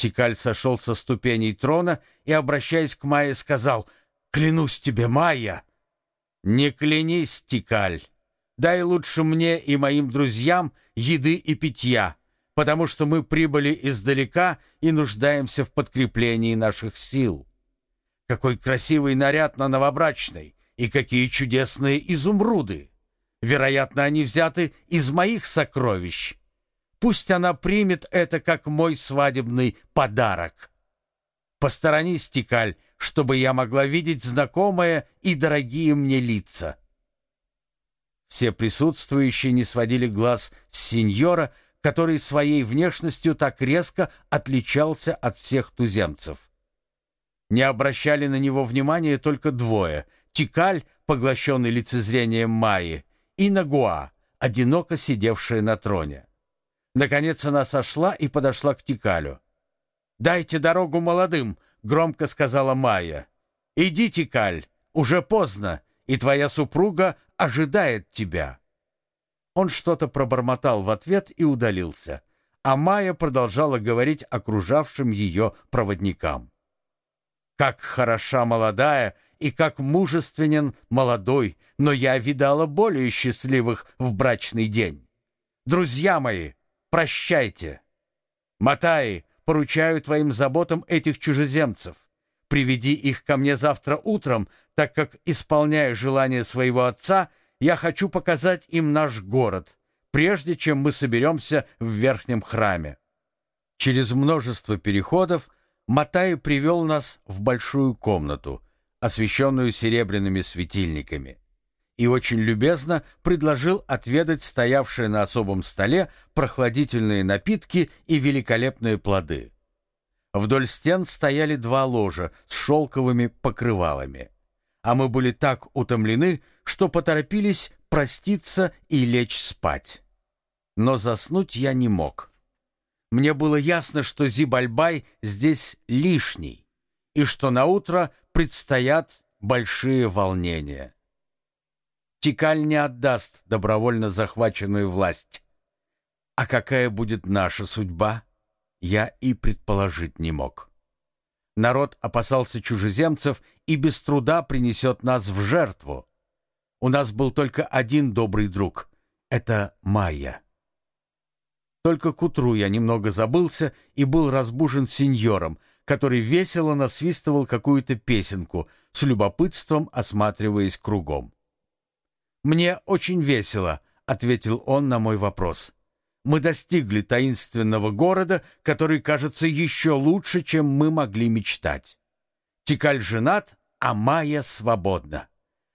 Тикаль сошел со ступеней трона и, обращаясь к Майе, сказал, «Клянусь тебе, Майя!» «Не клянись, Тикаль! Дай лучше мне и моим друзьям еды и питья, потому что мы прибыли издалека и нуждаемся в подкреплении наших сил. Какой красивый наряд на новобрачной, и какие чудесные изумруды! Вероятно, они взяты из моих сокровищ. Пусть она примет это как мой свадебный подарок. Посторонись, Тикаль, чтобы я могла видеть знакомые и дорогие мне лица. Все присутствующие не сводили глаз с сеньора, который своей внешностью так резко отличался от всех туземцев. Не обращали на него внимания только двое — Тикаль, поглощенный лицезрением Майи, и Нагуа, одиноко сидевшая на троне. Наконец она сошла и подошла к Тикалю. «Дайте дорогу молодым!» — громко сказала Майя. «Иди, Тикаль, уже поздно, и твоя супруга ожидает тебя». Он что-то пробормотал в ответ и удалился, а Майя продолжала говорить окружавшим ее проводникам. «Как хороша молодая и как мужественен молодой, но я видала более счастливых в брачный день. Друзья мои, прощайте. Матай, поручаю твоим заботам этих чужеземцев. Приведи их ко мне завтра утром, так как, исполняя желание своего отца, я хочу показать им наш город, прежде чем мы соберемся в верхнем храме. Через множество переходов Матай привел нас в большую комнату, освещенную серебряными светильниками и очень любезно предложил отведать стоявшие на особом столе прохладительные напитки и великолепные плоды. Вдоль стен стояли два ложа с шелковыми покрывалами. А мы были так утомлены, что поторопились проститься и лечь спать. Но заснуть я не мог. Мне было ясно, что Зибальбай здесь лишний, и что на утро предстоят большие волнения. Тикаль не отдаст добровольно захваченную власть. А какая будет наша судьба, я и предположить не мог. Народ опасался чужеземцев и без труда принесет нас в жертву. У нас был только один добрый друг — это Майя. Только к утру я немного забылся и был разбужен сеньором, который весело насвистывал какую-то песенку, с любопытством осматриваясь кругом. «Мне очень весело», — ответил он на мой вопрос. «Мы достигли таинственного города, который кажется еще лучше, чем мы могли мечтать. Тикаль женат, а Майя свободна.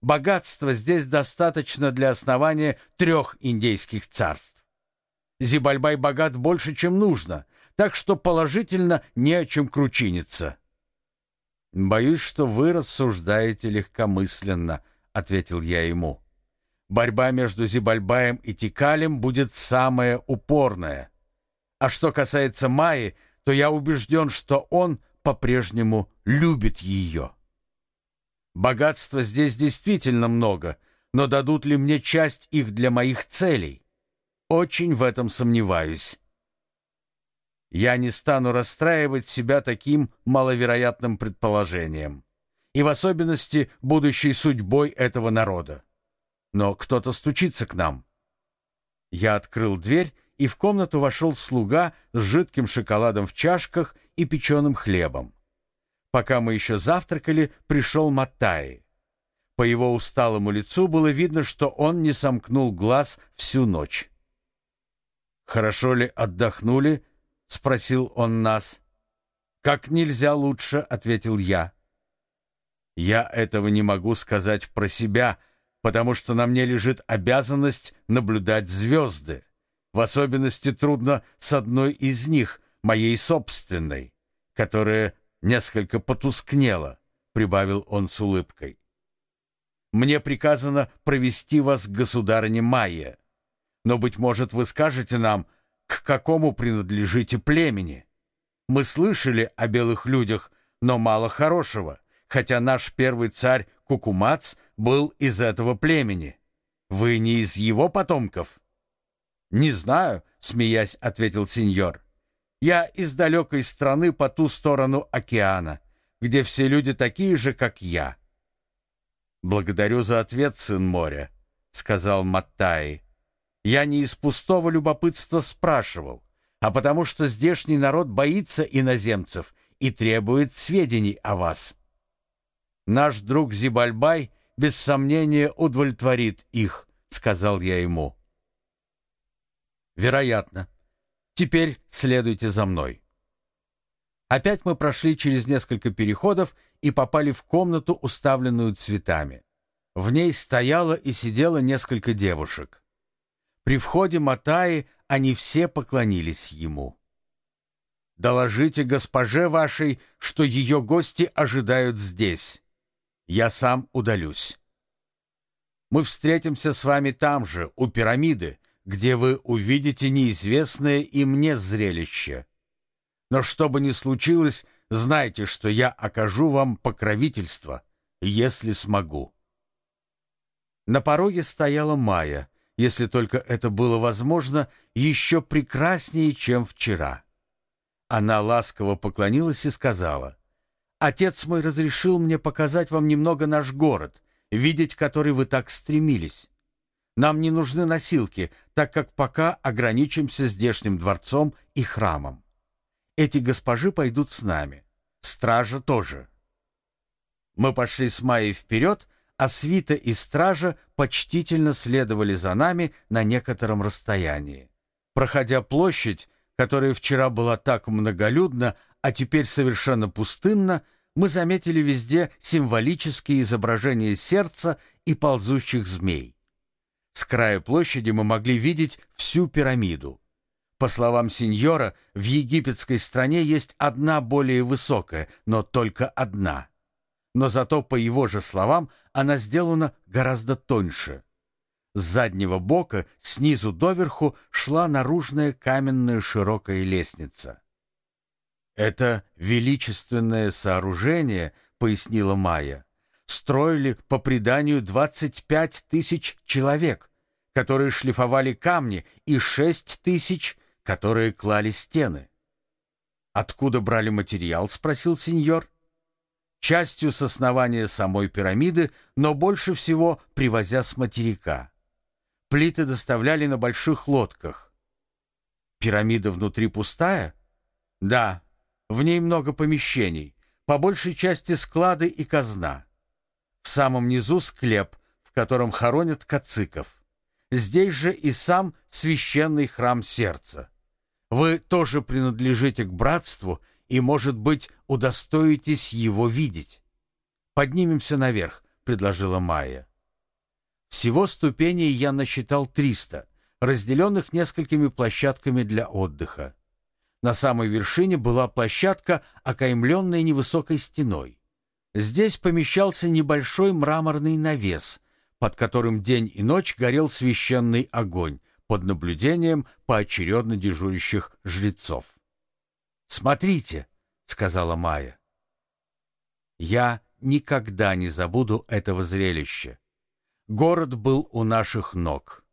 Богатства здесь достаточно для основания трех индейских царств. Зибальбай богат больше, чем нужно, так что положительно не о чем кручиниться». «Боюсь, что вы рассуждаете легкомысленно», — ответил я ему. Борьба между Зибальбаем и Тикалем будет самая упорная. А что касается Майи, то я убежден, что он по-прежнему любит ее. Богатства здесь действительно много, но дадут ли мне часть их для моих целей? Очень в этом сомневаюсь. Я не стану расстраивать себя таким маловероятным предположением, и в особенности будущей судьбой этого народа но кто-то стучится к нам. Я открыл дверь, и в комнату вошел слуга с жидким шоколадом в чашках и печеным хлебом. Пока мы еще завтракали, пришел Маттай. По его усталому лицу было видно, что он не сомкнул глаз всю ночь. «Хорошо ли отдохнули?» — спросил он нас. «Как нельзя лучше», — ответил я. «Я этого не могу сказать про себя», потому что на мне лежит обязанность наблюдать звезды. В особенности трудно с одной из них, моей собственной, которая несколько потускнела, прибавил он с улыбкой. Мне приказано провести вас к государыне Майе. Но, быть может, вы скажете нам, к какому принадлежите племени? Мы слышали о белых людях, но мало хорошего, хотя наш первый царь Кукумац был из этого племени. Вы не из его потомков? Не знаю, смеясь, ответил сеньор. Я из далекой страны по ту сторону океана, где все люди такие же, как я. Благодарю за ответ, сын моря, сказал Маттай. Я не из пустого любопытства спрашивал, а потому что здешний народ боится иноземцев и требует сведений о вас. Наш друг Зибальбай без сомнения удовлетворит их, сказал я ему. Вероятно. Теперь следуйте за мной. Опять мы прошли через несколько переходов и попали в комнату, уставленную цветами. В ней стояло и сидело несколько девушек. При входе Матаи они все поклонились ему. «Доложите госпоже вашей, что ее гости ожидают здесь. Я сам удалюсь. Мы встретимся с вами там же, у пирамиды, где вы увидите неизвестное и мне зрелище. Но что бы ни случилось, знайте, что я окажу вам покровительство, если смогу». На пороге стояла Майя, если только это было возможно, еще прекраснее, чем вчера. Она ласково поклонилась и сказала, «Отец мой разрешил мне показать вам немного наш город, видеть который вы так стремились. Нам не нужны носилки, так как пока ограничимся здешним дворцом и храмом. Эти госпожи пойдут с нами, стража тоже». Мы пошли с Майей вперед, а свита и стража почтительно следовали за нами на некотором расстоянии. Проходя площадь, которая вчера была так многолюдна, а теперь совершенно пустынна, мы заметили везде символические изображения сердца и ползущих змей. С края площади мы могли видеть всю пирамиду. По словам сеньора, в египетской стране есть одна более высокая, но только одна. Но зато, по его же словам, она сделана гораздо тоньше. С заднего бока, снизу доверху, шла наружная каменная широкая лестница. «Это величественное сооружение», — пояснила Майя, «строили по преданию 25 тысяч человек, которые шлифовали камни, и 6 тысяч, которые клали стены». «Откуда брали материал?» — спросил сеньор частью с основания самой пирамиды, но больше всего привозя с материка. Плиты доставляли на больших лодках. Пирамида внутри пустая? Да, в ней много помещений, по большей части склады и казна. В самом низу склеп, в котором хоронят кациков. Здесь же и сам священный храм сердца. Вы тоже принадлежите к братству и, может быть, удостоитесь его видеть. Поднимемся наверх, предложила Майя. Всего ступеней я насчитал триста, разделенных несколькими площадками для отдыха. На самой вершине была площадка, окаймленная невысокой стеной. Здесь помещался небольшой мраморный навес, под которым день и ночь горел священный огонь под наблюдением поочередно дежурящих жрецов. «Смотрите», — сказала Майя. Я никогда не забуду этого зрелища. Город был у наших ног.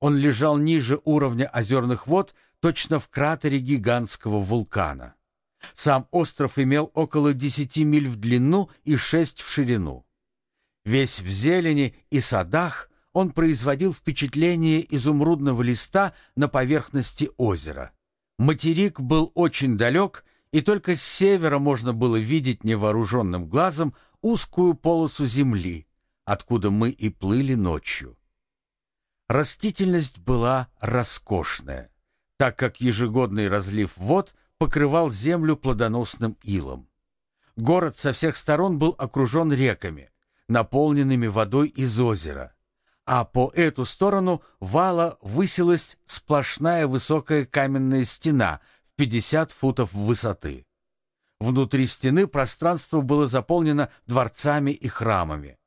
Он лежал ниже уровня озерных вод, точно в кратере гигантского вулкана. Сам остров имел около десяти миль в длину и шесть в ширину. Весь в зелени и садах он производил впечатление изумрудного листа на поверхности озера. Материк был очень далек, и только с севера можно было видеть невооруженным глазом узкую полосу земли, откуда мы и плыли ночью. Растительность была роскошная, так как ежегодный разлив вод покрывал землю плодоносным илом. Город со всех сторон был окружен реками, наполненными водой из озера, а по эту сторону вала высилась сплошная высокая каменная стена в 50 футов высоты. Внутри стены пространство было заполнено дворцами и храмами,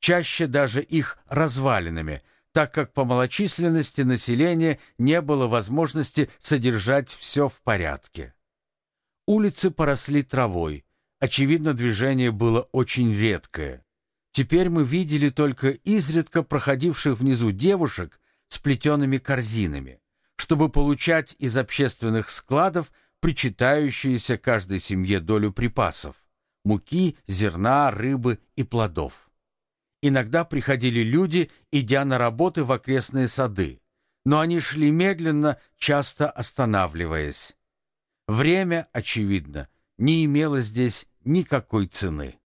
чаще даже их развалинами, так как по малочисленности населения не было возможности содержать все в порядке. Улицы поросли травой, очевидно, движение было очень редкое. Теперь мы видели только изредка проходивших внизу девушек с плетеными корзинами, чтобы получать из общественных складов причитающуюся каждой семье долю припасов – муки, зерна, рыбы и плодов. Иногда приходили люди, идя на работы в окрестные сады, но они шли медленно, часто останавливаясь. Время, очевидно, не имело здесь никакой цены.